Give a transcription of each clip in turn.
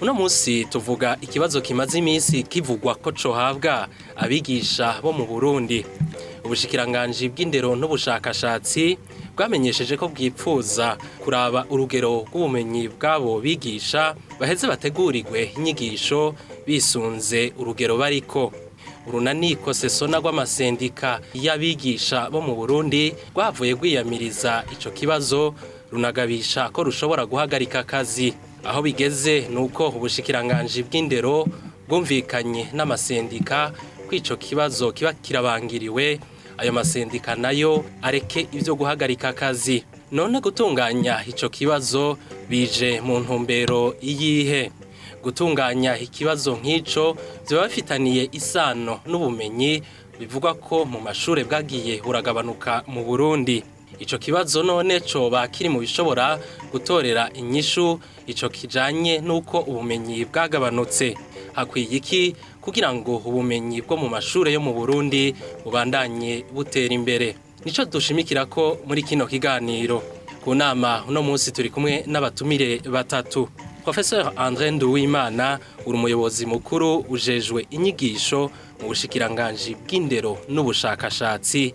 uno munsi tuvuga ikibazo kimaze iminsi kivugwa ko cohabwa abigisha bo mu burundi ubushikiranganje bw'indero n'ubushakashatsi bwamenyesheje ko bwipfuza kuraba urugero rw'ubumenyi bw'abo bigisha baheze bategurirwe inyigisho bisunze urugero bariko urunaniko sesona rw'amasendika y'abigisha bo mu burundi rwavuye rwiyamiriza icyo kibazo runagabisha ko rushobora guhagarika akazi aho bigeze ni uko ubushikiranganji bw'indero bwumvikanye n'amasendika ko icyo kibazo kiba kirabangiriwe ayo masendika nayo areke ibyo guhagarika akazi none gutunganya icyo kibazo bije mu ntumbero iyihe gutunganya ikibazo nk'icyo ziba bafitaniye isano n'ubumenyi bivugwa ko mu mashuri bwagiye buragabanuka mu burundi icyo kibazo none cyo bakiri mu bishobora gutorera inyishu icyo kijyanye n'uko ubumenyi bwagabanutse hakwiye iki kugira ngo ubumenyi bwo mu mashuri yo mu burundi bubandanye butera imbere nicyo dushimikira ko muri kino kiganiro ku nama uno munsi turi kumwe n'abatumire batatu profesor André Nduwimana uri umuyobozi mukuru ujejwe inyigisho mu bushikiranganji bw'indero n'ubushakashatsi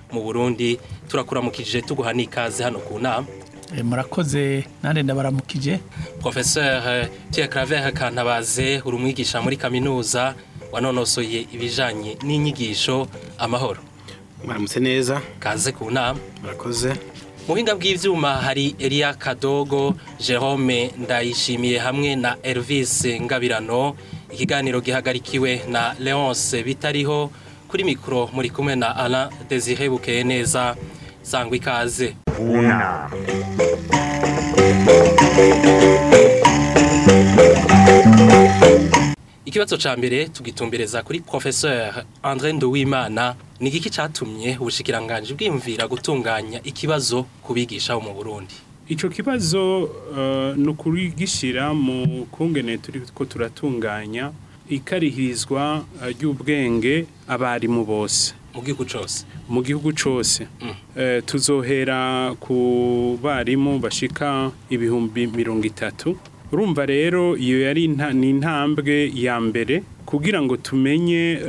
mu burundi turakuramukije tuguha n'ikaze hano ku nama eh, murakoze nanjye ndabaramukije professeur eh, pierre kantabaze uri umwigisha muri kaminuza wanonosoye ibijyanye n'inyigisho amahoro muramutse neza kaze ku nama murakoze muhinga bw'ivyuma hari Elia Kadogo, Jerome Ndayishimiye hamwe na Elvis Ngabirano. Ikiganiro gihagarikiwe na Leonce Bitariho kuri mikro muri kumwe na Alain Désiré neza Sangwa ikaze. Ikibazo cya mbere tugitumbereza kuri professeur André Nduwimana ni igiki cyatumye ubushikiranganje bwimvira gutunganya ikibazo kubigisha mu Burundi icyo kibazo eh, ni ukugishyira mu kungene turi ko turatunganya ikarihirizwa eh, ry'ubwenge abarimu bose mu gihugu cyose mu gihugu cyose mm. eh, tuzohera ku barimu bashika ibihumbi mirongo itatu urumva rero iyo yari ni intambwe ya mbere kugira ngo tumenye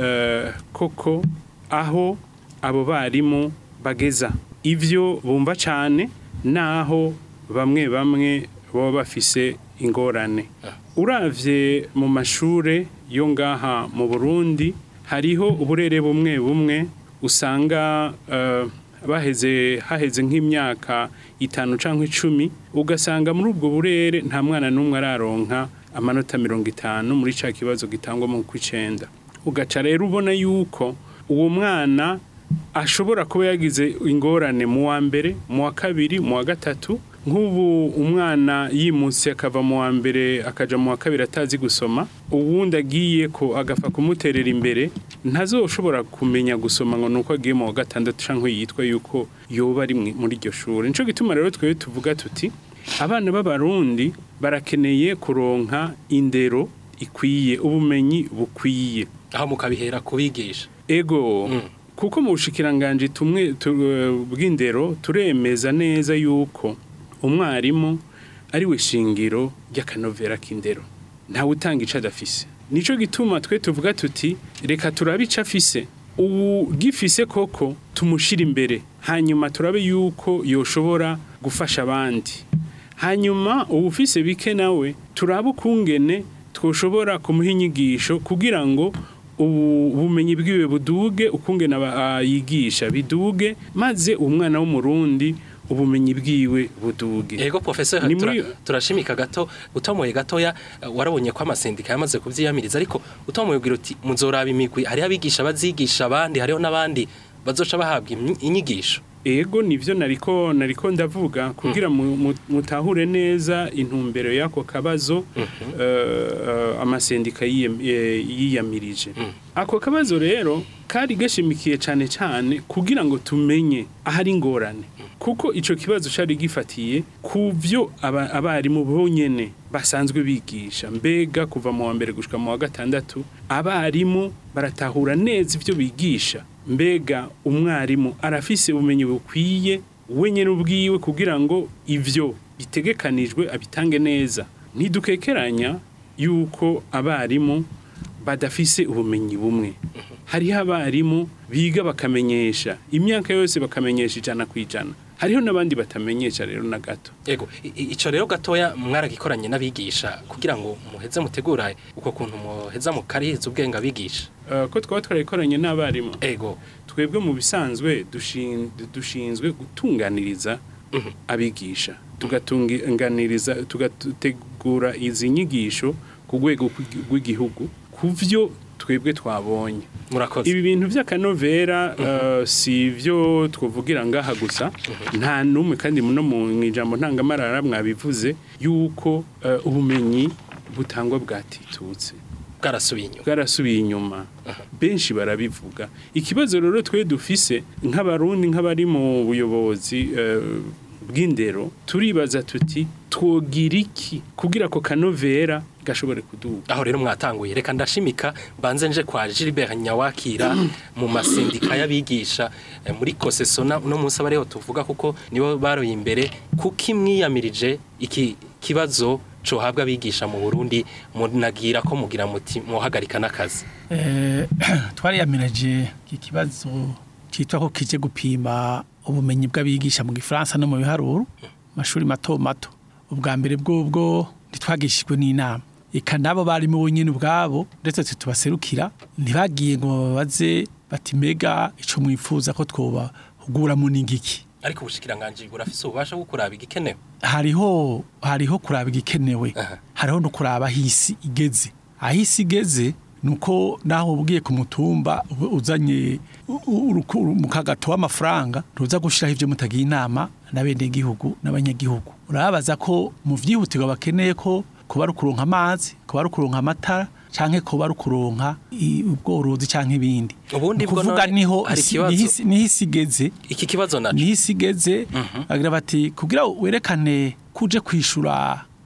koko aho abo barimu bageza ibyo bumva cyane naho bamwe bamwe bo bafise ingorane ah. uravye mu mashure yo ngaha mu Burundi hariho uburere bumwe bumwe usanga eh, baheze haheze nk'imyaka itanu cyangwa icumi ugasanga muri ubwo burere nta mwana n'umwe araronka amanota mirongo itanu muri cya kibazo gitangwa mu kwicenda ugaca rero ubona yuko uwo mwana ashobora kuba yagize ingorane mu wa mbere mu wa kabiri mu wa gatatu nk'ubu umwana yimutse akava mu wa mbere akajya mu wa kabiri atazi gusoma uwundi agiye ko agapfa kumuterera imbere ntazoshobora kumenya gusoma ngo ni uko agiye mu wa gatandatu cyangwa yitwa yuko yoba ari muri iryo shuri nicyo gituma rero twe tuvuga tuti abana b'abarundi barakeneye kuronka indero ikwiye ubumenyi bukwiye aho mukabihera kubigisha ego mm. kuko mu bushikiranganji tumwe eh, bw'indero turemeza neza yuko umwarimu ari we shingiro ry'akanovera k'indero ntawe utanga ico adafise nico gituma twe tuvuga tuti reka turabe ico afise ugifise koko tumushira imbere hanyuma turabe yuko yoshobora gufasha abandi hanyuma ubufise bike nawe turabe ukungene twoshobora kumuha inyigisho kugira ngo ubumenyi bwiwe buduge ukunge yigisha biduge maze umwana w'umurundi ubumenyi bwiwe buduge yego professeur turashimika gato utomoye gatoya uh, warabonye ko amasendika yamaze kuvyiyamiriza ariko utomoye ugira uti muzoraba imigwi hari abigisha bazigisha abandi hariho nabandi bazosha bahabwa inyigisho ego nivyo nariko nariko ndavuga kugira mutahure neza intumbero yako kabazo mhm. eh, eh, amasendika eh, yiyamirije mhm. ako kabazo rero kari gashimikiye cyane cyane kugira ngo tumenye ahari ingorane mhm. kuko icyo kibazo cari gifatiye ku byo abarimu bonyine basanzwe bigisha mbega kuva mu wa mbere gushika mu wa gatandatu abarimu baratahura neza ibyo bigisha mbega umwarimu arafise ubumenyi bukwiye we nyine ubwiwe kugira ngo ibyo bitegekanijwe abitange neza ntidukekeranya yuko abarimu badafise ubumenyi bumwe hariho abarimu biga bakamenyesha imyaka yose bakamenyesha ijana ku ijana hariho n'abandi batamenyesha rero na gato yego icyo rero gatoya mwaragikoranye n'abigisha kugira ngo muheze mutegura uko kuntu muheza mukarihiza ubwenge abigisha eh, ko twaba twarayikoranye n'abarimu yego twebwe mu bisanzwe dushinzwe gutunganiriza mhm. abigisha tugatunganiriza tugategura izi nyigisho ku rwego rw'igihugu ku byo twebwe twabonye ibi bintu by'akanovera mhm. uh, si ibyo twavugira ngaha gusa mhm. nta n'umwe kandi muno mu ijambo ntangamarara mwabivuze yuko uh, ubumenyi butangwa bwatitutse bwarasubiye inyuma benshi barabivuga ikibazo rero twe dufise nk'abarundi nk'abari mu buyobozi uh, bw'indero turibaza tuti twogira iki kugira ako kanovera gashobore kuduga aho rero mwatanguye reka ndashimika banze nje kwa Gilbert Nyawakira mm. mu masindika y'abigisha eh, muri Kosesona no munsi abareho tuvuga kuko nibo baroye imbere kuki mwiyamirije iki kibazo cohabwa abigisha mu Burundi munagira ko mugira muti muhagarika nakazi eh twari yamirije iki kibazo citwa ko kije gupima ubumenyi bw'abigisha mu gifaransa no mu biharuro mashuri mato mato ubwa mbere bw'ubwo ntitwagishijwe n'inama reka n'abo barimu bonyine ubwabo ndetse tubaserukira ntibagiye ngo babaze bati Mega icyo mwifuza ko twabahuguramo n'ingiki ariko ubushikiranganje burafise ububasha bwo kuraba igikenewe hariho hariho kuraba igikenewe hariho no kuraba ahisi igeze ahisi igeze nuko naho ugiye ku uzanye mu kagato w'amafaranga ruza gushyiraho ibyo mutagiye inama n'abenegihugu n'abanyagihugu urabaza ko mu byihutirwa bakeneye ko kuba ari amazi kuba ari ukuronka amatara canke kuba ari ubworozi canke ibindi ubundi bwo kuvuga niho niho iki kibazo naco niho mhm. agira bati kugira werekane kuje kwishura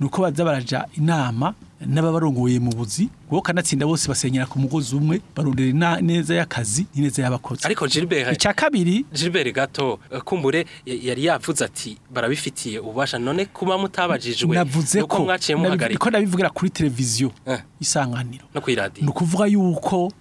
ni baza baraja inama n'ababarongoye mu buzi wowe kanatsinda bose basenyera ku mugozi umwe na neza y'akazi n'ineza y'abakozi ariko Gilbert icya kabiri Gilbert gato eh, kumbure yari yavuze ati barabifitiye ububasha none kuba mutabajijwe navuze ko ko nabivugira kuri televiziyo eh. isanganiro no kuri radio nukuvuga yuko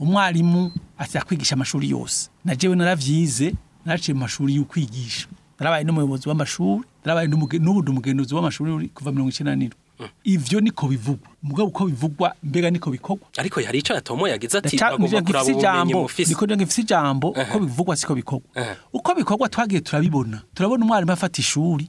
umwarimu asya kwigisha amashuri yose na jewe naravyize naraciye mu mashuri y'ukwigisha narabaye n'umuyobozi w'amashuri narabaye n'ubu ndi w'amashuri kuva mirongo icyenda n'irindwi hmm. ivyo niko bivugwa mugabo uko bivugwa mbega niko bikogwa ariko hari icara tomo yagize ati bagomba kuraba ubumenyi mufise niko ndange mfise ijambo uko bivugwa siko bikogwa uko bikogwa twagiye turabibona turabona umwarimu afata ishuri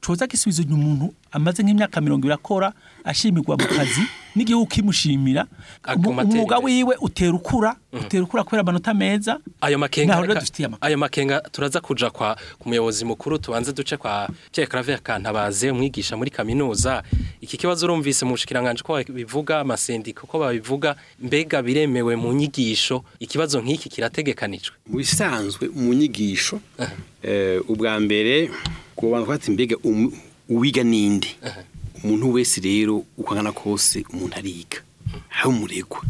coza gisubizo umuntu amaze nk'imyaka mirongo ibiri akora ashimirwa mu kazi n'igihugu kimushimira umwuga wiwe utera ukura kubera amanota meza ayo makenga ayo makenga turaza kuja kwa kumuyobozi mukuru tubanze duce kwa Pierre Claver Kantabaze umwigisha muri kaminuza iki kibazo urumvise mu bushikiranganje ko bivuga amasendika ko babivuga mbega biremewe mu nyigisho ikibazo nk'iki kirategekanijwe bisanzwe mu nyigisho eh, ubwa mbere ku bantu kwati mbega uwiga nindi umuntu wese rero uko angana kose umuntu ariga hari umuregwa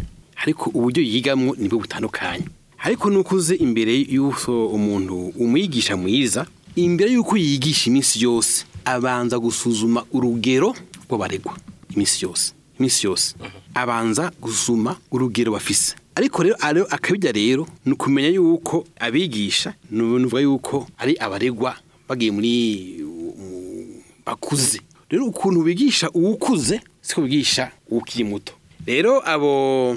ariko uburyo yigamwo nibwo butandukanye ariko nukuze imbere y'uko umuntu umwigisha mwiza imbere y'uko yigisha iminsi yose abanza gusuzuma urugero rw'abaregwa iminsi yose iminsi yose abanza gusuma urugero bafise ariko rero ariyo akabijya rero ni ukumenya yuko abigisha nuvuga yuko ari abaregwa bagiye muri bakuze rero ukuntu bigisha uwukuze siko bigisha ukiri muto rero abo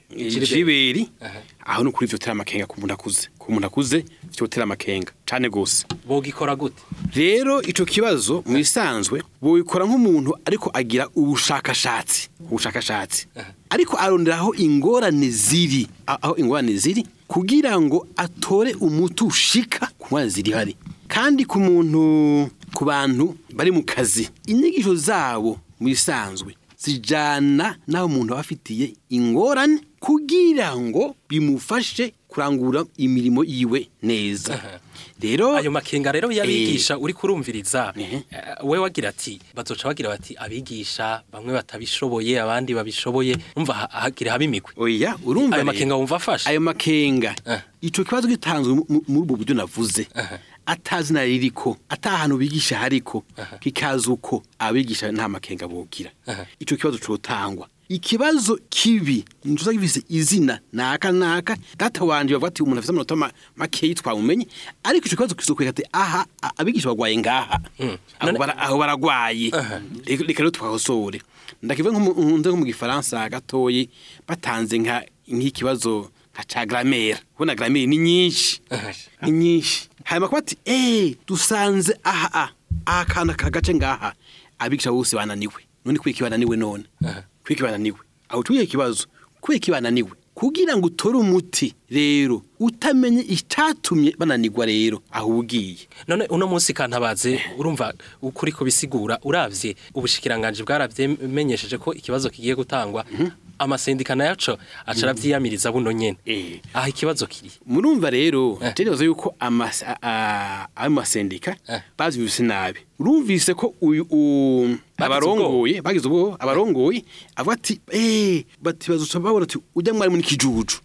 jiberi aho no kuri tera makenga ku muntu akuze ku muntu akuze cyo tera makenga cane gose bogikora gute rero ico kibazo mu isanzwe bogikora nk'umuntu ariko agira ubushakashatsi ubushakashatsi ariko aronderaho ingorane ziri aho ingorane ziri kugira ngo atore umuti ushika ku ngorane ziri hari kandi ku muntu ku bantu bari mu kazi inyigisho zabo mu isanzwe zijyana nawe umuntu aba afitiye ingorane kugira ngo bimufashe kurangura imirimo yiwe neza rero ayo makenga rero yabigisha eh. uri kurumviriza eh, we wagira ati bazoca bagira bati abigisha bamwe batabishoboye abandi babishoboye umva hagira habimikwe oya urumva ayo makenga wumva afashe ayo makenga eh. icyo kibazo gitanzwe muri ubu buryo navuze atazi ririko atahantu bigisha hariko kikaza uko abigisha nta makenga bogira ico kibazo cyotangwa ikibazo kibi ntuza givise izina naka naka data wanje bavuga ati umuntu afite amanota make yitwa umenye ariko ico kibazo kizokweka ati aha abigisha bagwaye ngaha hmm. aho baragwaye reka rero twahosore ndakivuga nkunze nko mu gifaransa gatoyi batanze nk'ikibazo nka ca gramere kubona gramere ni nyinshi ni nyinshi hanyuma kuba ati eee eh, dusanze aha aha aha kantu aka gace ngaha abigisha bose bananiwe none kwiki bananiwe none kwiki bananiwe aho utubwiye ikibazo kwiki bananiwe kugira ngo utore umuti rero utamenye icyatumye bananirwa rero aho ugiye none uno munsi kantabaze urumva ukuri kubisigura urabye ubushikiranganje bwarabyamenyesheje ko ikibazo kigiye gutangwa mhm. ama sendika na yacho acharabzi ya miriza wundo nyene eh. ahi kiwazo kili munu mvarero eh. teni wazo yuko ama, a, a, ama sendika eh. bazi vusina abi munu mviseko uyu um, abarongo ye bagi zubo abarongo ye avati eh bati wazo sababu natu ujangu wali mwini kijuju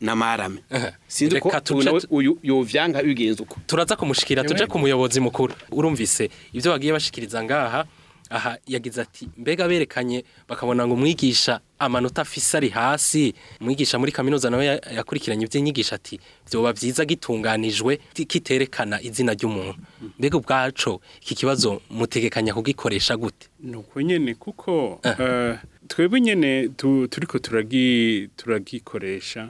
n'amarame sinzi ko yovyanga bigenze uko turaza kumushikira tuje ku muyobozi mukuru urumvise ibyo bagiye bashikiriza ngaha aha yagize ati mbega berekanye bakabona ngo umwigisha amanota afise ari hasi umwigisha muri kaminuza nawe yakurikiranye iby'inyigisho ati byoba byiza gitunganijwe kiterekana izina ry'umuntu hmm. mbega ubwaco iki kibazo mutegekanya kugikoresha gute ni uko nyine kuko uh. Uh, twebwe nyine turi ko turagikoresha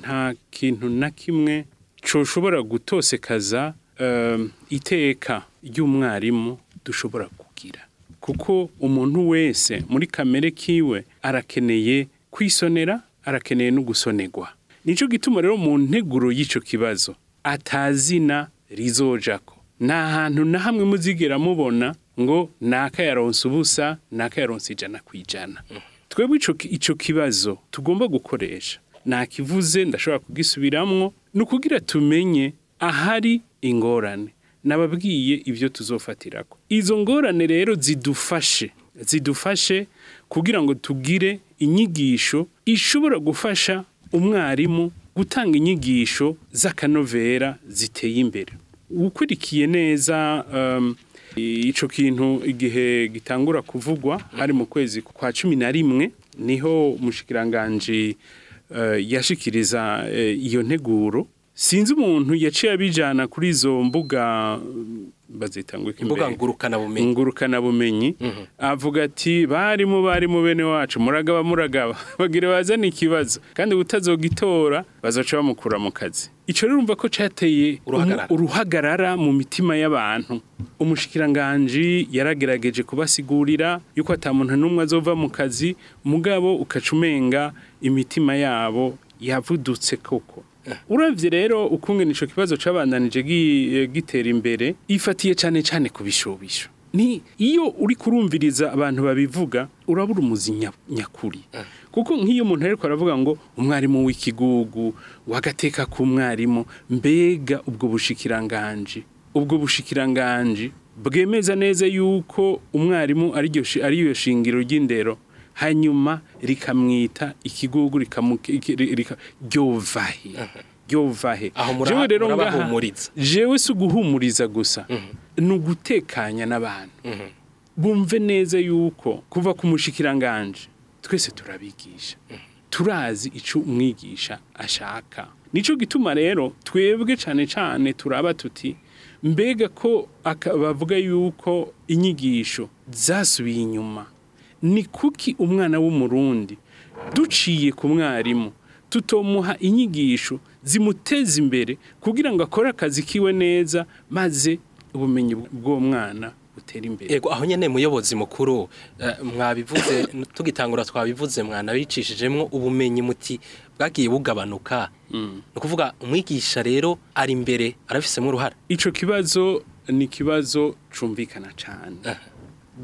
nta kintu na kimwe coshobora gutosekaza ehm, iteka ry'umwarimu dushobora kugira kuko umuntu wese muri kamere kiwe arakeneye kwisonera arakeneye no gusonerwa nicyo gituma rero mu nteguro y'icyo kibazo atazina rizojako nta hantu na hamwe muzigera mubona ngo naka yaronse ubusa naka yaronse ijana ku mm. ijana twebwe icyo kibazo tugomba gukoresha nakivuze ndashobora kugisubiramo ni ukugira tumenye ahari ingorane nababwiye ibyo tuzofatira ko izo ngorane rero zidufashe zidufashe kugira ngo tugire inyigisho ishobora gufasha umwarimu gutanga inyigisho z'akanovera ziteye imbere ukurikiye neza ehm, Ico kintu igihe gitangura kuvugwa hari mu kwezi kwa cumi na rimwe niho umushikiranganje eh, yashikiriza eh, iyo nteguro sinzi umuntu yaciye abijana kuri izo mbuga bazita ngo imbuga ngurukanabumenyi ngurukanabumenyi mhm. avuga ati barimu barimu bene wacu muragaba muragaba bagire bazana ikibazo kandi utazogitora bazaca bamukura mu kazi icyo urumva ko cyateye uruhagarara mu mitima y'abantu umushikiranganji yaragerageje kubasigurira yuko atamuntu n'umwe azova mu kazi mugabo ukacumenga imitima yabo yavudutse koko uravye rero ukungene ico kibazo cabandanije eh, gitera imbere ifatiye cyane cyane kubishobisho ni iyo uri kurumviriza abantu babivuga urabura umuzi nyakuri eh. kuko nk'iyo umuntu ariko aravuga ngo umwarimu w'ikigugu wagateka ku mwarimu mbega ubwo bushikiranganje ubwo bushikiranganje bwemeza neza yuko umwarimu ariyo shingiro ry'indero hanyuma rikamwita ikigugu ryovahe ryovahe jewe rero ngaha jewe si uguhumuriza gusa mhm. ni ugutekanya n'abantu mhm. bumve neza yuko kuva ku mushikiranganje twese turabigisha mhm. turazi icyo umwigisha ashaka nicyo gituma rero twebwe cyane cyane turaba tuti mbega ko bavuga yuko inyigisho zasubiye inyuma ni kuki umwana w'umurundi duciye ku mwarimu tutomuha inyigisho zimuteza imbere kugira ngo akore akazi kiwe neza maze ubumenyi bw’umwana mwana butera imbere yego aho nyene muyobozi mukuru eh, mwabivuze tugitangura twabivuze mwanabicishijemwo ubumenyi muti bwagiye bugabanuka hmm. ni ukuvuga umwigisha rero ari imbere arafisemo uruhare icyo kibazo ni ikibazo cumvikana cane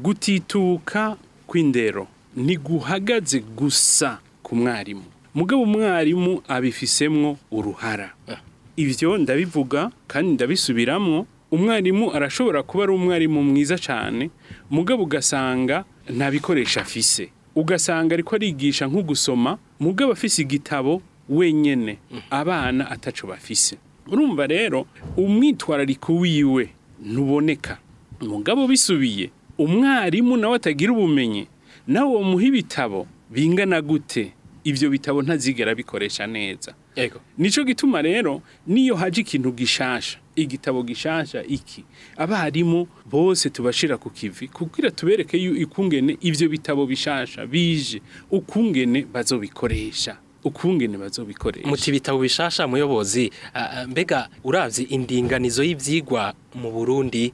gutituka kw'indero ntiguhagaze gusa ku mwarimu mugabo umwarimu abifisemwo uruhara ah. ibyo ndabivuga kandi ndabisubiramo umwarimu arashobora kuba ari umwarimu mwiza cyane mugabo ugasanga nta bikoresho afise ugasanga ariko arigisha nko gusoma mugabo afise igitabo wenyine mm. abana ataco bafise urumva rero umwitwarariko wiwe ntuboneka mugabo bisubiye umwarimu nawe atagira ubumenyi nawe wamuha ibitabo bingana gute ibyo bitabo ntazigera bikoresha neza nicyo gituma rero niyo haje ikintu gishasha igitabo gishasha iki abarimu bose tubashira ku kivi kugira tubereke ukungene ibyo bitabo bishasha bije ukungene bazobikoresha ukungene bazobikoresha muti bitabo bishasha muyobozi mbega uravye indinganizo y'ivyigwa mu Burundi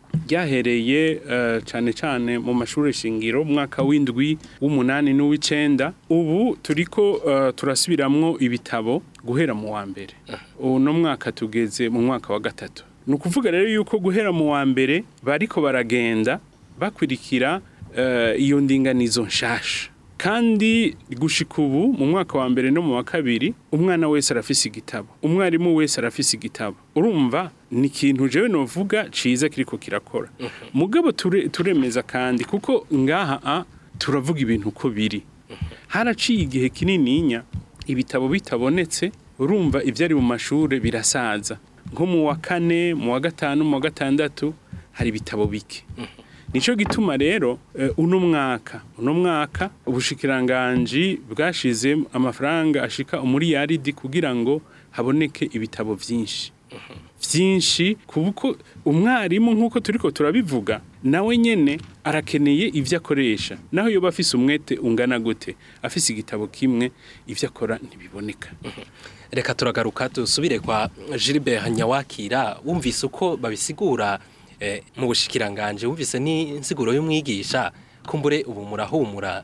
ryahereye cyane cyane mu mashuri shingiro umwaka w'indwi w'umunani n'uw'icyenda ubu turi ko turasubiramwo ibitabo guhera mu wa mbere uno mwaka tugeze mu mwaka wa gatatu ni ukuvuga rero yuko guhera mu wa mbere bariko baragenda bakurikira eh, iyo ndinganizo nshasha kandi gushika ubu mu mwaka wa mbere no mu wa kabiri umwana wese arafise igitabo umwarimu wese arafise igitabo urumva ni ikintu jewe novuga ciza kiriko kirakora mugabo turemeza kandi kuko ngaha a turavuga ibintu uko biri haraciye igihe kinininya ibitabo bitabonetse urumva ibyari mu mashuri birasaza nko mu wa kane mu wa gatanu mu wa gatandatu hari ibitabo bike mhm. nicyo gituma rero eh, uno mwaka uno mwaka ubushikiranganji bwashize amafaranga ashika umuriyaridi kugira ngo haboneke ibitabo byinshi mhm. byinshi kuko umwarimu nk'uko turi ko turabivuga nawe nyine arakeneye ibyo akoresha naho iyo afise umwete ungana gute afise igitabo kimwe ibyo akora ntibiboneka uhuh. reka turagaruka dusubire kwa Gilbert Hanyawakira wumvise uko babisigura eh, mu bushikiranganje wumvise n'insiguro y'umwigisha kumbure ubu murahumura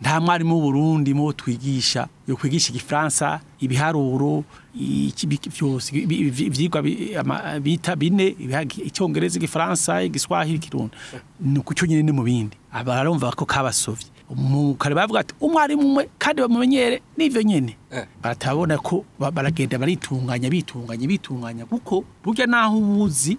nta mwarimu w'uburundi mu twigisha yo kwigisha igifaransa ibiharuro byose ibyigwa bita bine icyongereza igifaransa igiswahili ikirundi eh. ni ukucyo nyine ni mu bindi barumva ko kabasovye kare bavuga ati umwarimu umwe kandi bamumenyere n'ivyo nyene eh. baratabona ko baragenda baritunganya bitunganya bitunganya kuko burya naho ubuzi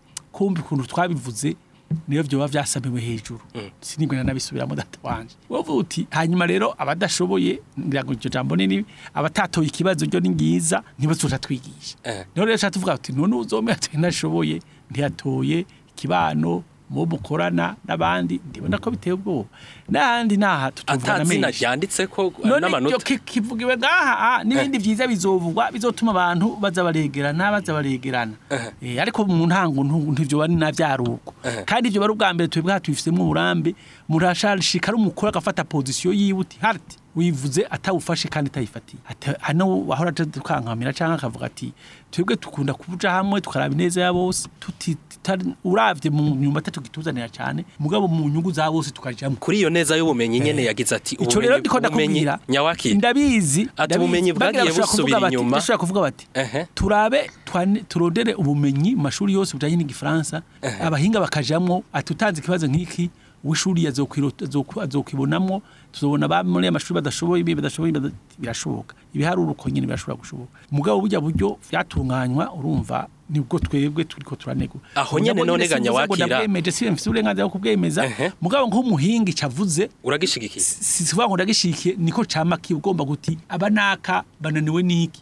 kumva ukuntu twabivuze niyo byoba byasabiwe hejuru mm. sinibwe nanabisubiramo data wanje wowe hanyuma rero abadashoboye ngira ngo iryo jambo nini abatatoye ikibazo ryo ni ngiza ntibazuta twigisha eh. niho rero tuvuga ati none uzomwe atuye nashoboye ntiyatoye kibano mu mukorana n'abandi ndibona ko biteye ubwoba n'ahandi n'aha tutuvana menshi ryanditse ko eh, n'amanota kivugiwe ngaha ah, n'ibindi byiza eh. bizovugwa bizotuma abantu baza baregerana baza baregerana eh. ariko mu ntango ntivyo bari navyaruko kandi ibyo bari ubwa mbere twe bwatwifisemo uburambe murashashika ari umukuru agafata position yiwe uti harti wivuze atawufashe kandi atayifatiye hano wahora tukankamira cyangwa akavuga ati twebwe dukunda kubuja hamwe tukaraba ineza ya bose uravye mu nyuma atatu cyane mugabo mu nyungu za bose tukajyamo kuri iyo neza y'ubumenyi nyene eh. yagize ati ico rero nyawaki ndabizi ati ubumenyi bwagiye busubira inyuma ndashaka kuvuga bati turabe turondere ubumenyi mashuri yose bujanye n'igifaransa abahinga bakajamo atutanze ikibazo nk'iki w'ishuri azokwibonamwo tuzobona ba muri amashuri badashoboye ibi badashoboye birashoboka ibiharuro konyene birashobora gushoboka mugabo burya buryo byatunganywa urumva nibwo twebwe turiko turanegura aho nyene none ganya wakira ndabwemeje si mfite uburenganzira bwo kubwemeza mugabo nk'umuhinga icavuze uragishigikiye si ngo ndagishikiye niko camaki ugomba guti abanaka bananiwe niki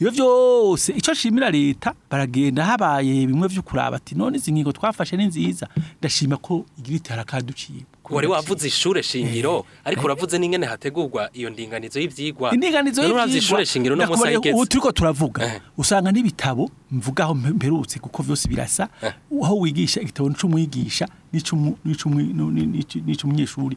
iyo byose icyo nshimira leta baragenda habaye bimwe byo kuraba ati none izi twafashe ni nziza ndashima ko igira itara wari wavuze ishure shingiro eh. ariko uravuze n'ingene hategurwa iyo ndinganizo y'ivyigwa indinganizo y'ivyigwa ubu turiko turavuga eh. usanga n'ibitabo mvugaho mperutse kuko vyose birasa eh. aho wigisha igitabo n'icumwigisha n'icumunyeshuri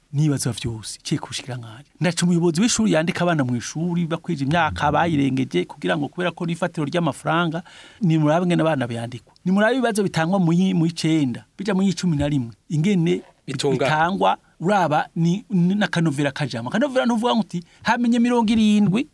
n'ibibazo byose cyeka ubushyirangange ndaca umuyobozi w'ishuri yandika abana mu ishuri bakwije imyaka bayirengeje kugira ngo kubera ko n'ifatiro ry'amafaranga ni murabe ngene abana byandikwa ni murabe ibibazo bitangwa mu icyenda bija mu icumi na rimwe ingene bitangwa uraba ni n'akanovera kajama akanovera ntuvuga ngo uti hamenye mirongo irindwi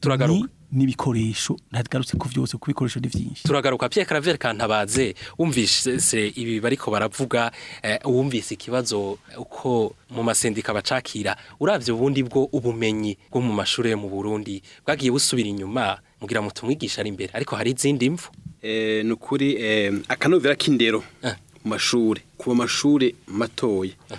turagaruka n'ibikoresho ntagarutse ku byose ku bikoresho turagaruka Pierre Claver kantabaze wumvise ibi bariko baravuga uwumvise eh, ikibazo uko mu masendika bacakira uravye ubundi bwo ubumenyi bwo mu mashuri mu Burundi bwagiye busubira inyuma mugira mutumwigisha ari imbere ariko hari izindi mvu eh nukuri eh akanovera k'indero eh. mu mashuri ku mashuri matoya eh.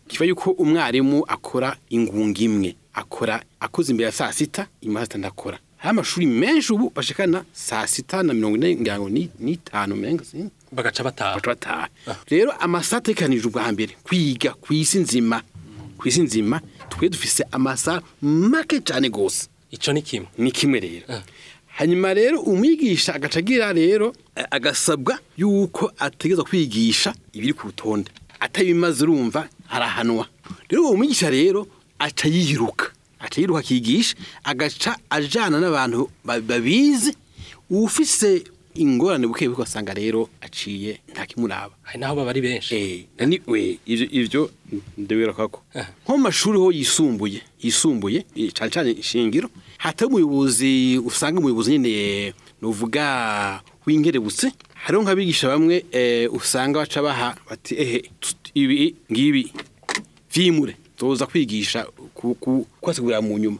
kiba yuko umwarimu akora ingunga imwe akora akoze imbere ya saa sita imaze atandakora hari amashuri menshi ubu bashikana saa sita na mirongo ine ngira ngo n'itanu bagaca bataha ah. rero amasata ikanije ubwa mbere kwiga ku isi nzima ku isi nzima twe dufise amasaha make cyane gose ico ni kimwe ni kimwe rero ah. hanyuma rero umwigisha agaca rero eh, agasabwa yuko ategeza kwigisha ibiri ku rutonde atabimaze urumva arahanwa rero uwo mwigisha rero aca yiruka akiga yiruka akigisha agaca ajyana n'abantu babizi ufise ingorane buke ugasanga rero aciye nta ntakimuraba hari n'aho baba ari benshi ibyo ndabireka ko nko mashuri ho yisumbuye yisumbuye eh, cyane cyane ishingiro hatari umuyobozi usanga umuyobozi nyine eh, ni uvuga w'ingerebutse hariho nk'abigisha bamwe eh, usanga baca baha bati ehe ibi ngibi vyimure tuza kwigisha kubategurira mu nyuma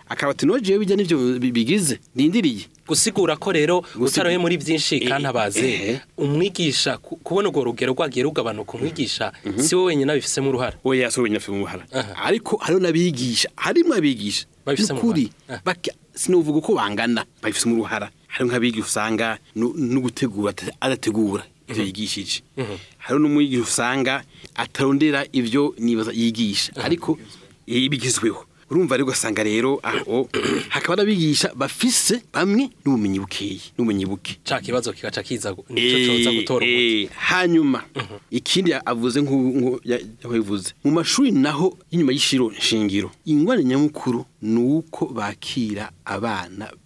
akabati nojewe bijya n'ivyo bigize ndindiriye gusigura ko rero utaroye muri byinshi eh, kandi abaze eh, eh. umwigisha kubona urwo rugero rwagiye rugabanuka umwigisha mhm. si we wenyine abifisemo uruhara we yasi wenyine afitemo uruhara ariko hariho n'abigisha harimo abigisha n'ukuri sinuvuga uko bangana babifisemo uruhara hariho nk'abigisha usanga no adategura ibyo mhm. yigishije mhm. hariho n'umwigisha usanga atarondera ibyo nibaza yigisha ariko ibigezweho urumva ariko asanga rero aho hakaba n'abigisha bafise bamwe n'ubumenyi bukeye n'ubumenyi buke cya kibazo kigaca kiza nicyo cyoza eh, gutora umuti eh, hanyuma ikindi avuze nk'uko yabivuze mu mashuri naho inyuma y'ishiro nshingiro ingwara nyamukuru ni uko bakira abana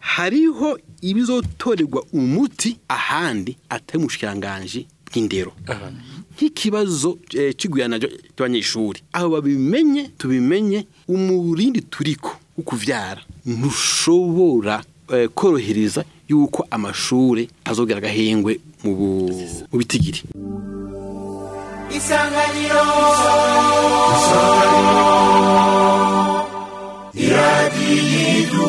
hariho ibizotorerwa umuti ahandi atari mu bushikiranganji bw'indero nk'ikibazo eh, kiguyana cy'abanyeshuri aho babimenye tubimenye umurindi turiko wo kubyara ntushobora eh, korohereza yuko amashuri azogera agahengwe mu bitigiri isanganiro isanganiro iradiyo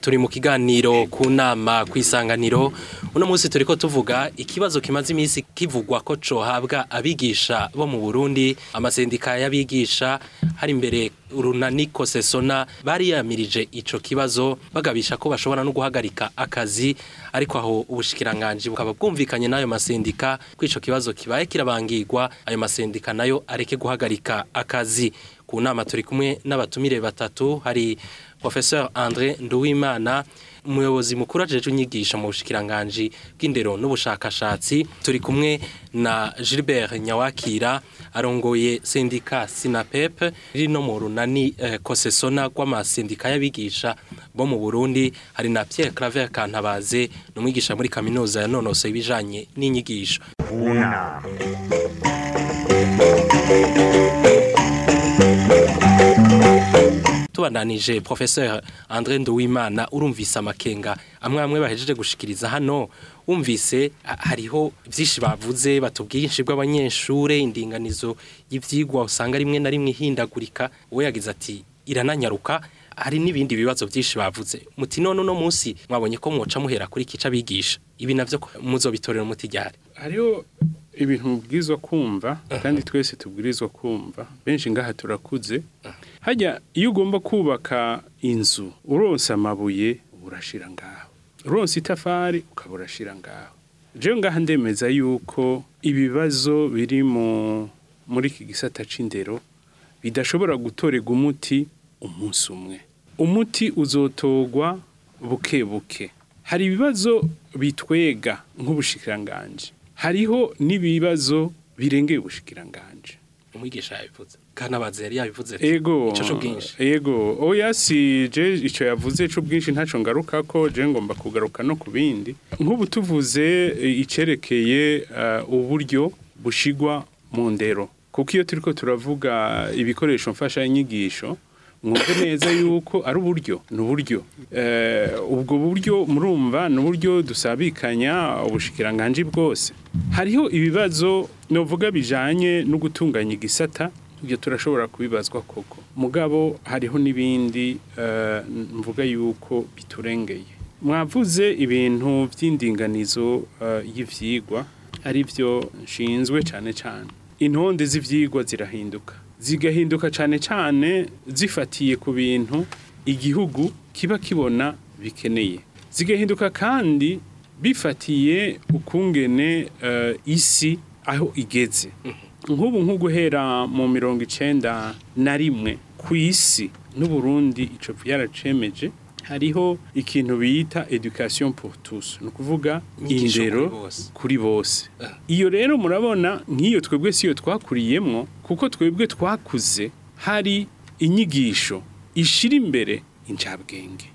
turi mu kiganiro ku nama ku uno munsi turi tuvuga ikibazo kimaze iminsi kivugwa ko cohabwa abigisha bo mu burundi amasendika y'abigisha hari imbere urunaniko sesona bariyamirije ico kibazo bagabisha ko bashobora no guhagarika akazi ariko aho ubushikiranganji bukaba bwumvikanye n'ayo masendika kw'ico kibazo kibaye kirabangigwa ayo masendika nayo areke guhagarika akazi ku nama turi kumwe n'abatumire batatu hari professeur André Nduwimana umuyobozi mukuru ajeje unyigisha mu bushikiranganji bw'indero n'ubushakashatsi turi kumwe na Gilbert Nyawakira arongoye sindika Sinapep riri no mu runani eh, kosesona rw'amasindika y'abigisha bo mu Burundi hari na Pierre Claver Kantabaze umwigisha muri kaminuza ya nonose ibijanye n'inyigisho tubandanije professeur André Nduwimana urumvise amakenga amwe amwe bahejeje gushikiriza hano umvise hariho byinshi bavuze batubwinshi bw'abanyeshure indinganizo y'ivyigwa usanga rimwe na rimwe hindagurika we yagize ati irananyaruka hari n'ibindi bibazo byinshi bavuze muti none no munsi mwabonye ko mwoca muhera kuri kica bigisha ibi navyo muzobitorera umuti ryari hariho ibintu bwizo kumva kandi twese tubwirizwa kumva benshi ngaha turakuze uh -huh. hajya iyo ugomba kubaka inzu uronsa amabuye urashira ngaho uronsa itafari ukaba urashira ngaho rero ngaha ndemeza yuko ibibazo biri muri iki gisata cy'indero bidashobora gutorerwa umuti umunsi umwe umuti uzotogwa buke buke hari ibibazo bitwega nk'ubushikiranganje hariho n'ibibazo birengeye ubushikiranganje umwigisha yabivuze kanabazi yari yabivuze yego yego oya si je ico yavuze cyo bwinshi ntaco ngaruka ko je ngomba kugaruka no kubindi nk'ubu tuvuze e, icerekeye e, uburyo bushigwa mu ndero kuko iyo turiko turavuga e, ibikoresho mfasha inyigisho nkuko neza yuko ari uburyo ni uburyo ubwo buryo murumva ni uburyo dusabikanya ubushikiranganji bwose hariho ibibazo novuga bijanye no gutunganya igisata ibyo turashobora kubibazwa koko mugabo hariho n'ibindi eh, mvuga yuko biturengeye mwavuze ibintu by'indinganizo eh, y'ivyigwa ari byo nshinzwe cyane cyane intonde z'ivyigwa zirahinduka zigahinduka cyane cyane zifatiye ku bintu igihugu kiba kibona bikeneye zigahinduka kandi bifatiye ukungene eh, isi aho igeze mm-hmm. nk'ubu nko guhera mu mirongo icyenda na rimwe ku isi n'uburundi icopu yaracemeje hariho ikintu bita education pour tous ni ukuvuga indero kuri bose ah. iyo rero murabona nk'iyo twebwe si iyo twakuriyemo kuko twebwe twakuze hari inyigisho ishira imbere incabwenge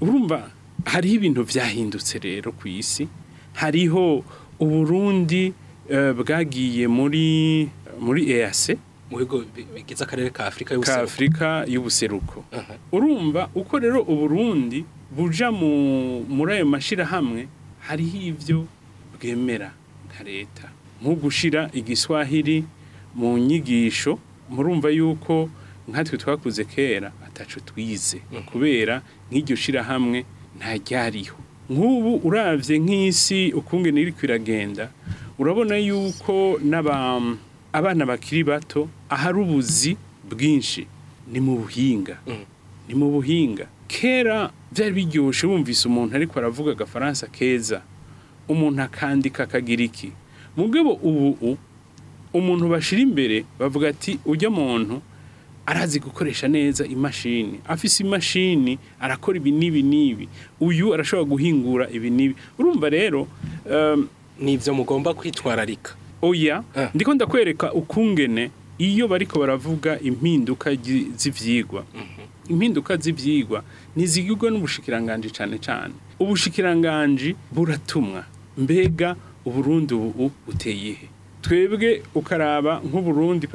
urumva hariho ibintu byahindutse rero ku isi hariho uburundi Eh, bwagiye muri muri EAC mu bigo bigize ka Afurika y'ubuseruko ka Afurika y'ubuseruko uh-huh. urumva uko rero uburundi buja mu muri ayo mashyirahamwe hariho ibyo bwemera nka leta nko gushira igiswahili mu nyigisho murumva yuko nkatwe twakuze kera atacu twize uh-huh. kubera nk'iryo shirahamwe nta ryariho nk'ubu uravye nk'isi ukungene iri kwiragenda urabona yuko abana bakiri bato ahari ubuzi bwinshi ni mu buhinga mm. ni mu buhinga kera byari biryoshye wumvise umuntu ariko aravuga agafaransa keza umuntu akandika akagira iki mu rwego ubu umuntu bashyira imbere bavuga ati ujya muntu arazi gukoresha neza imashini afise imashini arakora ibi n'ibi n'ibi uyu arashobora guhingura ibi n'ibi urumva rero ehm, n'ibyo mugomba kwitwararika oya ah. ndiko ndakwereka ukungene iyo bariko baravuga impinduka z'ivyigwa mhm. impinduka z'ivyigwa ntizigirwa n'ubushikiranganji cyane cyane ubushikiranganji buratumwa mbega uburundi uteyihe twebwe ukaraba nk'uburundi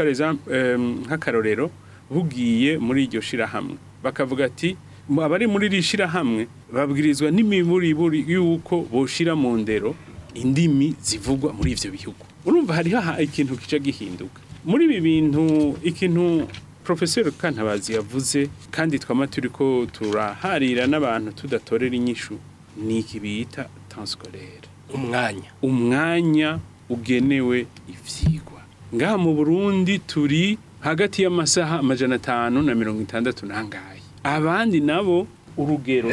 nk'akarorero bugiye muri iryo shirahamwe bakavuga ati abari muri iri shirahamwe babwirizwa n'imiburiburi y'uko boshira mu ndero indimi zivugwa muri ivyo bihugu urumva hari ha ikintu kica gihinduka muri ibi bintu ikintu Professor Kantabazi yavuze kandi twamaturi ko turaharira n'abantu tudatorera inyishu ni ikibita transcolaire umwanya umwanya ugenewe ivyigwa nga mu Burundi turi hagati y'amasaha amajana atanu na mirongo itandatu nangahe abandi nabo urugero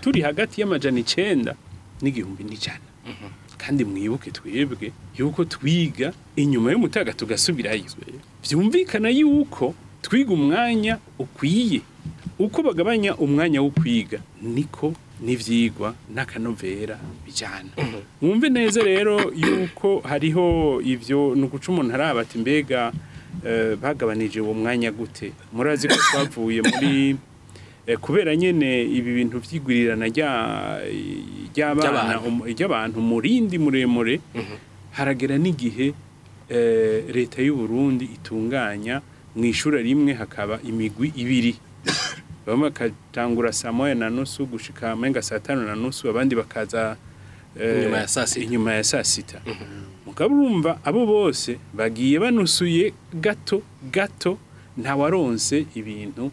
turi hagati y'amajana icyenda n'igihumbi n'ijana mhm. kandi mwibuke twebwe yuko twiga inyuma y'umutaga tugasubirayo byumvikana yuko twiga umwanya ukwiye uko bagabanya umwanya wo kwiga niko n'ibyigwa n'akanovera bijyana mhm. wumve neza rero yuko hariho ibyo ni uguca umuntu arabata mbega eh, bagabanije uwo mwanya gute murazi ko twavuye muri Eh, kubera nyine ibi bintu by'igurirana ry'abantu umurindi muremure mhm. haragera n'igihe eh, leta y'u Burundi itunganya mu ishuri rimwe hakaba imigwi ibiri bamwe bakatangura saa moya na nusu gushika amenga saa tanu na nusu abandi bakaza inyuma eh, ya saa sita mhm. mukaba abo bose bagiye banusuye gato gato ntawaronse ibintu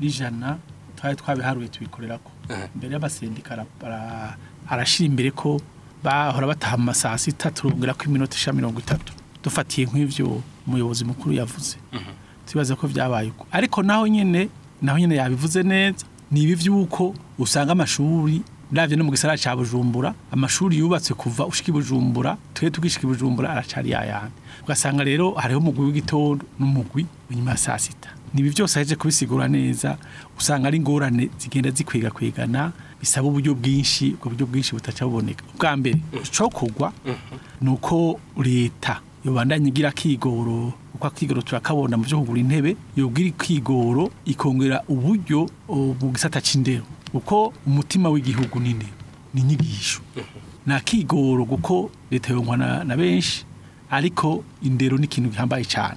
n'ijana twari twabiharuye tubikorera ko eh. mbere y'amasendika arashira imbere ko bahora bataha mu masaha sita turubwira ko iminota isha mirongo itatu dufatiye nk'ibyo umuyobozi mukuru yavuze mhm. tubaze ko byabaye uko ariko naho nyine naho nyine yabivuze neza ni ibi by'uko usanga amashuri ndabyo no mu gisara cya bujumbura amashuri yubatse kuva ushika bujumbura twe tugishika bujumbura aracari yayandi ugasanga rero hariho umugwi w'igitondo n'umugwi inyuma ya saa sita nibi byose aheje kubisigura neza usanga ari ngorane zigenda zikwega kwegana bisaba uburyo bwinshi ubwo buryo bwinshi butaca buboneka ubwa mbere cokogwa nuko leta yobandanye igira kigoro uko akigoro turakabona mu byo kugura intebe yobwira ikigoro ikongera uburyo mu gisata c'indero uko umutima w'igihugu nini ni nyigisho na kigoro guko leta yonkwa na benshi ariko indero ni ikintu gihambaye cyane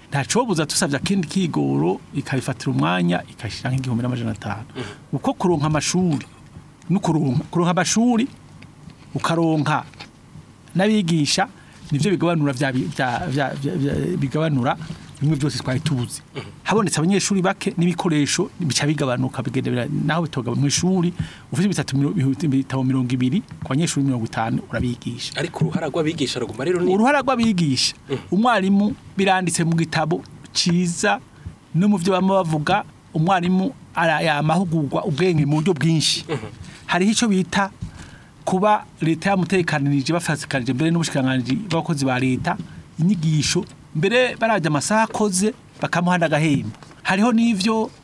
ntacobuza tusabye akindi kigoro ikabifatira umwanya ikashyira nk'igihumbi n'amajana atanu uko kuronka amashuri no kuronka amashuri ukaronka n'abigisha nibyo bigabanura bya bigabanura bimwe byose twari tubuze habonetse abanyeshuri bake n'ibikoresho bica bigabanuka bigendera naho bitogaba mu ishuri ufite ibitabo mirongo ibiri ku banyeshuri mirongo urabigisha ariko uruhara rw'abigisha ruguma rero ni uruhara rw'abigisha mm. umwarimu biranditse mu gitabo cyiza no mu byo bama bavuga umwarimu yamahugurwa ubwenge mu buryo bwinshi mm-hmm. hariho icyo bita kuba leta yamutekanirije bafazikanije mbere n'ubushikiranganji bw'abakozi ba leta inyigisho mbere barajya amasaha akoze bakamuha n'agahembo hariho n'ibyo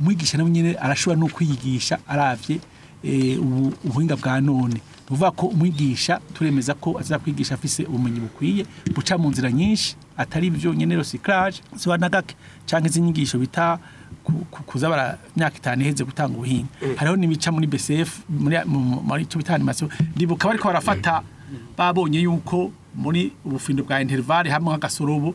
umwigisha nawe nyine arashobora no kwiyigisha aravye Eh, ubuhinga bwa none ni ko umwigisha turemeza ko azakwigisha afise ubumenyi bukwiye buca mu nzira nyinshi atari ibyo nyine recyclage ziba na cyangwa izi bita kuza bara myaka itanu iheze gutanga ubuhinga mm. hariho n'ibica muri BCF muri icyo bita animation ndibuka bariko barafata mm. babonye yuko muri ubufindo bwa intervalle hamwe nk'agasorobo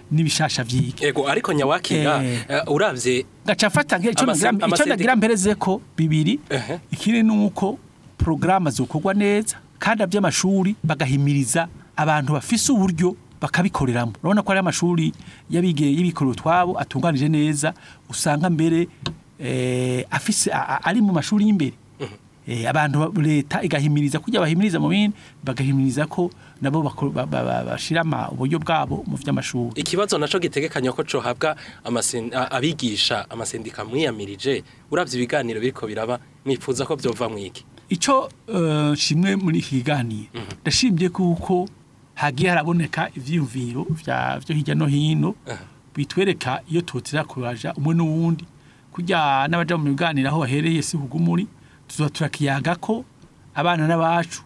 n'ibishasha vyike yego ariko nyawakira eh. eh, uravye gaca fata nagira mpereze ko bibiri ikiri nuko programme zokorwa neza kandi by’amashuri bagahimiriza abantu bafise uburyo bakabikoreramo urabona ko ari amashuri y'abigiye y'ibikorero twabo atunganije neza usanga mbere Eh, ari mu mashuri y'imbere mm-hmm. eh, abantu leta igahimiriza kujya bahimiriza mu bindi bagahimiriza ko nabo bashyiramo uburyo bwabo mu by'amashuri ikibazo nacyo gitegekanya ko cohabwa abigisha amasendika mwiyamirije urabya ibiganiro biriko biraba mwifuza ko byova mu iki icyo shimwe eh, muri iki kiganiro mm-hmm. kuko hagiye haraboneka ibyiyumviro byo hirya no hino bitwereka iyo tutira kuraja umwe n'uwundi kujya n'abaja mu miganiro aho bahereye si muri tuza turakiyaga ko abana n'abacu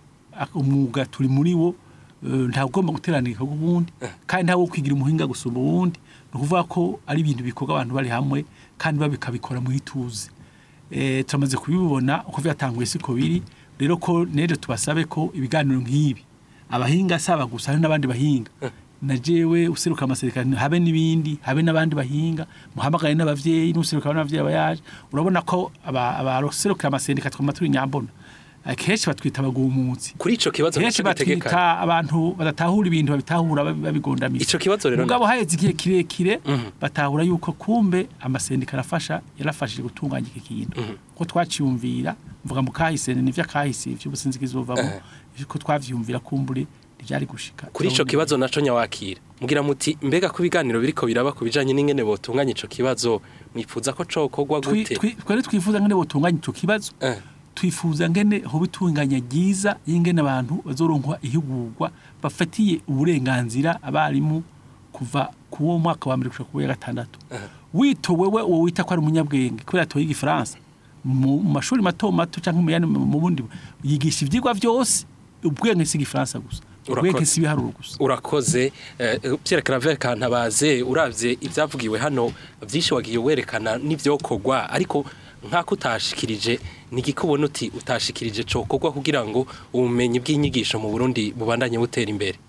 umwuga turi muri wo eh, ntagomba guteranirika ubundi eh. kandi ntawo kwigira umuhinga gusoma ubundi ni ukuvuga ko ari ibintu bikorwa abantu bari hamwe kandi babikabikora mu ituze eh, turamaze kubibona uko byatanguye siko biri rero ko n'ejo tubasabe ko ibiganiro nk'ibi abahinga asaba gusa n'abandi bahinga najewe useruka amaserikare habe nibindi habe nabandi bahinga muhamagaye n'abavyeyi n'useruka n'abavyeyi bayaje urabona ko abaseruka amaserikare twamaturi nyambona akeshi batwita abagumutsi kuri ico kibazo keshi batwita abantu badatahura ibintu babitahura babigondamira ico kibazo rero mugabo haheze igihe kirekire mm -hmm. batahura yuko kumbe amasendika arafasha yarafashije gutunganya iki kintu mm -hmm. ko twaciyumvira mvuga mu kahise ni vya kahise ivyo businzi kizovamo uh eh. -huh. ko twavyumvira kumbure byari gushika kuri ico kibazo naco nyawakira mugira muti mbega ku biriko biraba ku bijanye n'ingene botunganya ico kibazo mwifuza ko cokorwa gute twari twifuza ngene botunganya ico kibazo eh. twifuza ngene ho bitunganya ryiza y'ingene abantu bazoronka ihugurwa bafatiye uburenganzira abarimu kuva kuwo mwaka wa mbere kushaka kuwa gatandatu eh. witowe we uwo wita ko ari umunyabwenge kubera atoye igifaransa mu mashuri mato mato cyangwa mu yandi mu bundi yigisha ivyigwa byose ubwenge si igifaransa gusa urabweke si ibiharuro gusa urakoze eh, Pierre Claver Kantabaze uravye ibyavugiwe hano byinshi wagiye werekana n'ivyokogwa ariko nk'ako utashikirije ni uti utashikirije cokogwa kugira ngo ubumenyi bw'inyigisho mu burundi bubandanye butera imbere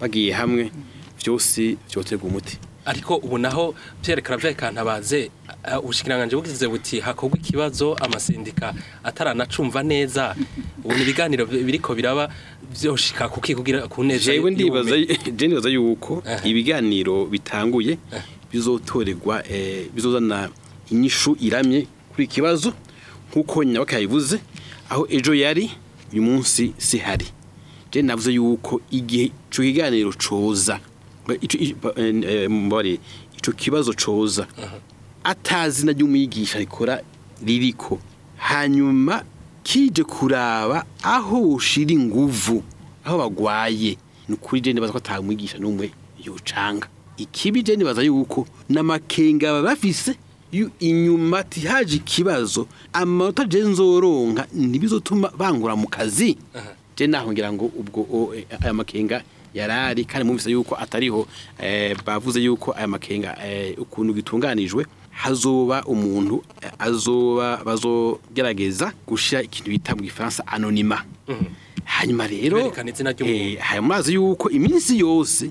bagiye hamwe byose byoterwa umuti ariko ubu naho Pierre Claver Kantabaze uh, ubushikiranganje bugize buti hakorwa ikibazo amasindika ataranacumva neza ubu ibiganiro biriko biraba byoshika kuki kugira kuneza jewe ndibaza je ndibaza yuko uh-huh. ibiganiro bitanguye uh-huh. bizotorerwa eh, bizozana inyishu iramye kuri kibazo nkuko nyabaka aho ejo yari uyu munsi sihari je navuze yuko igihe cyo kiganiro coza mubare icyo kibazo coza atazi na ry'umwigisha rikora ririko hanyuma kije kuraba aho ushira nguvu aho bagwaye ni ukuri je nibaza ko atamwigisha n'umwe yocanga ikibi je nibaza yuko n'amakenga baba bafise inyuma ati haje ikibazo amata je nzoronka ntibizotuma bangura mu kazi je naho ngo ubwo e, aya makenga yarari kandi mwumvise yuko atariho eh, bavuze yuko aya makenga eh, ukuntu gitunganijwe hazoba umuntu azoba bazogerageza gushyira ikintu bita mu gifaransa anonima mhm. hanyuma rero eh, hanyuma yuko iminsi yose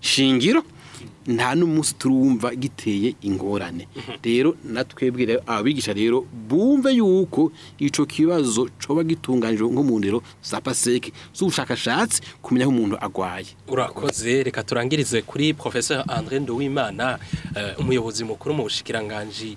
shingiro nta n'umunsi turuwumva giteye ingorane mhm. rero natwebwire rero abigisha rero bumve yuko icyo kibazo coba gitunganije ngo mu ndero za paseke z'ubushakashatsi kumenya aho umuntu agwaye urakoze reka turangirize kuri professeur André Nduwimana eh, umuyobozi mukuru mu bushikiranganji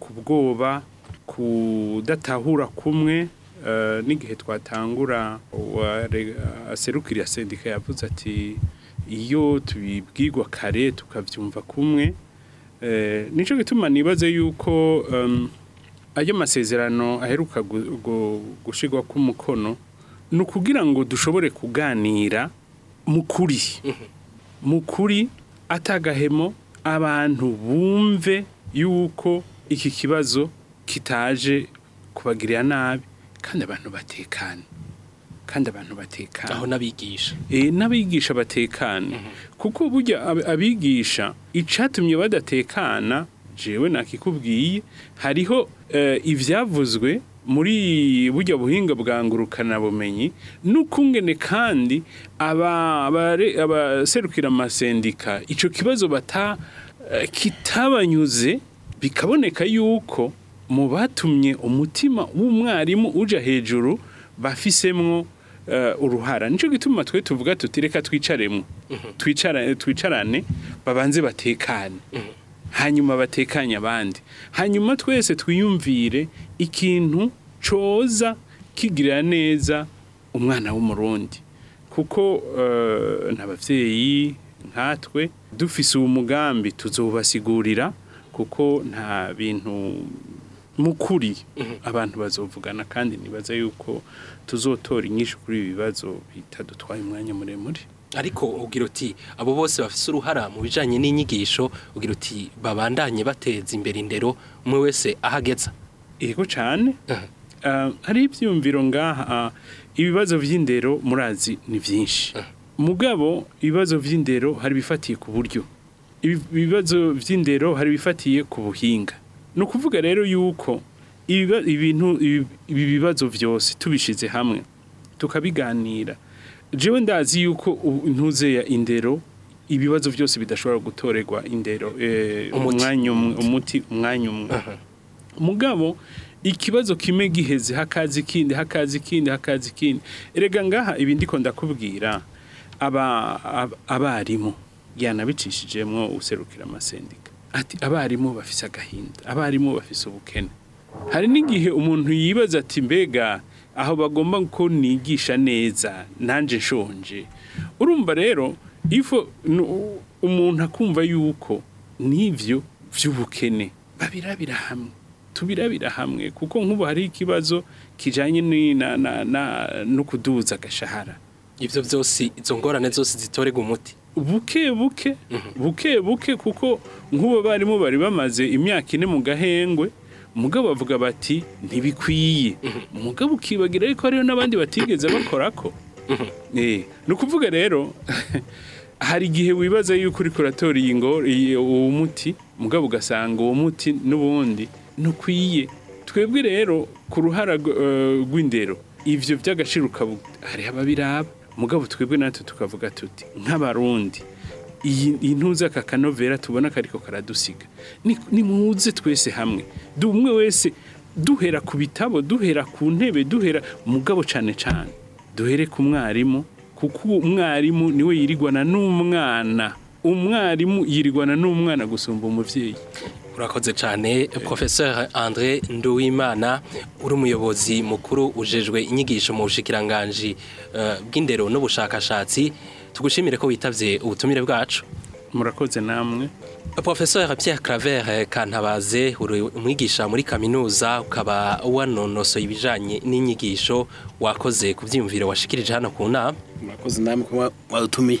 ku bwoba kudatahura kumwe n'igihe twatangura aserukiriya sendika yavuze ati iyo tubibwirwa kare tukabyumva kumwe Eh, nicyo gituma nibaze yuko ayo masezerano aheruka gushyirwa k'umukono ni ukugira ngo dushobore kuganira mu kuri mm-hmm. mu kuri atagahemo abantu bumve yuko iki kibazo kitaje kubagirira nabi kandi abantu batekane kandi abantu batekana aho n'abigisha eh, n'abigisha batekana mhm. kuko burya abigisha icatumye badatekana jewe nakikubwiye hariho eh, ibyavuzwe muri burya buhinga bwa ngurukanabumenyi n'ukungene kandi aba abaserukira amasendika icyo kibazo bata eh, kitabanyuze bikaboneka yuko mu batumye umutima w'umwarimu uja hejuru bafisemwo Eh, uruhara nicyo gituma twe tuvuga tutireka twicaremo mhm. eh, twicarane babanze batekane mhm. hanyuma batekanye abandi hanyuma twese twiyumvire ikintu coza kigirira neza umwana w'umurundi kuko eh, n'ababyeyi nkatwe dufise uwo mugambi tuzobasigurira kuko nta bintu mukuri mhm. abantu bazovugana kandi nibaza yuko tuzotora inyinshi kuri ibi bibazo bitadutwaye umwanya muremure ariko ugira uti abo bose bafite uruhara mu bijyanye n'inyigisho ugira uti babandanye bateza imbere indero umwe wese ahageza yego cyane ah, hari ibyiyumviro ngaha ah, ibibazo by'indero murazi ni byinshi mugabo ibibazo by'indero hari bifatiye ku buryo ibibazo by'indero hari bifatiye ku buhinga ni ukuvuga rero yuko ibintu ibi bibazo byose tubishize hamwe tukabiganira jewe ndazi yuko intuze ya indero ibibazo byose bidashobora gutorerwa indero umwanya eh, umuti umwanya umwe mugabo ikibazo kimwe giheze hakazi kindi hakazi kindi hakazi kindi erega ngaha ibi ndiko ndakubwira aba abarimu yanabicishijemwo userukira amasendika ati abarimu bafise agahinda abarimu bafise ubukene hari n'igihe umuntu yibaza ati mbega aho bagomba ko nigisha neza nanjye nshonje urumva rero umuntu akumva yuko n'ibyo by'ubukene babirabira hamwe tubirabira hamwe kuko nk'ubu hari ikibazo kijyanye no kuduza agashahara ibyo byose izo ngorane zose zitorega umuti buke buke mhm. buke buke kuko nk'ubu abarimu bari bamaze imyaka ine mu gahengwe mugabo bavuga bati ntibikwiye mm-hmm. mugabo ukibagira ariko hariho n'abandi batigeze bakora ko mm-hmm. eh, ni ukuvuga rero hari igihe wibaza yuko uri kuratora iyi uwo muti mugabo ugasanga uwo muti n'ubundi ntukwiye twebwe rero ku ruhara eh, rw'indero ibyo by'agaciro ukaba hari ababiraba mugabo twebwe natwe tukavuga tuti nk'abarundi iyi ntuze aka kanovera tubona kariko karadusiga nimuze twese hamwe umwe wese duhera ku bitabo duhera ku ntebe duhera umugabo cyane cyane duhere ku mwarimu kuko umwarimu niwe yirigwana n'umwana umwarimu yirigwana n'umwana gusumba umubyeyi urakoze cyane professeur André Nduwimana uri umuyobozi mukuru ujejwe inyigisho mu bushikiranganji eh, bw'indero n'ubushakashatsi tugushimire ko witabye ubutumire bwacu murakoze namwe Profesor Pierre Claver eh, Kantabaze uri umwigisha muri kaminuza ukaba wanonosoye ibijanye n'inyigisho wakoze ku byiyumviro washikirije hano ku nama murakoze namwe kuba wadutumiye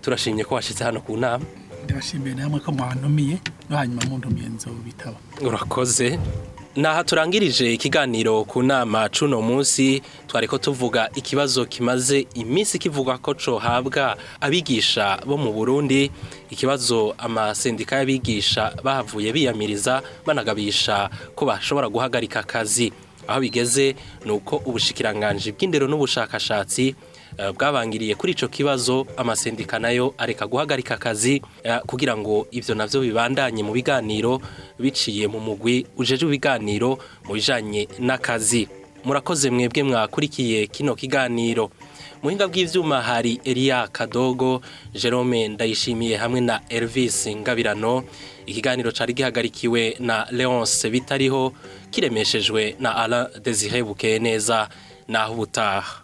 turashimye ko washyize hano ku nama ndabashimiye namwe ko muhantumiye no hanyuma muntumiye nzo bitaba urakoze naha turangirije ikiganiro ku nama cuno munsi twari ko tuvuga ikibazo kimaze iminsi kivuga ko cohabwa abigisha bo mu Burundi ikibazo amasendika y'abigisha bahavuye biyamiriza banagabisha ko bashobora guhagarika akazi aho bigeze ni uko ubushikiranganji bw'indero n'ubushakashatsi eh, bwabangiriye kuri icyo kibazo amasendika nayo areka guhagarika akazi eh, kugira ngo ibyo nabyo bibandanye mu biganiro biciye mu mugwi ujeje ibiganiro mu bijanye n'akazi murakoze mwebwe mwakurikiye kino kiganiro muhinga bw'ibyuma hari Elia Kadogo Jerome Ndayishimiye hamwe na Elvis Ngabirano ikiganiro cyari gihagarikiwe na Leonce bitariho kiremeshejwe na ara desire bukeye neza naho ubutaha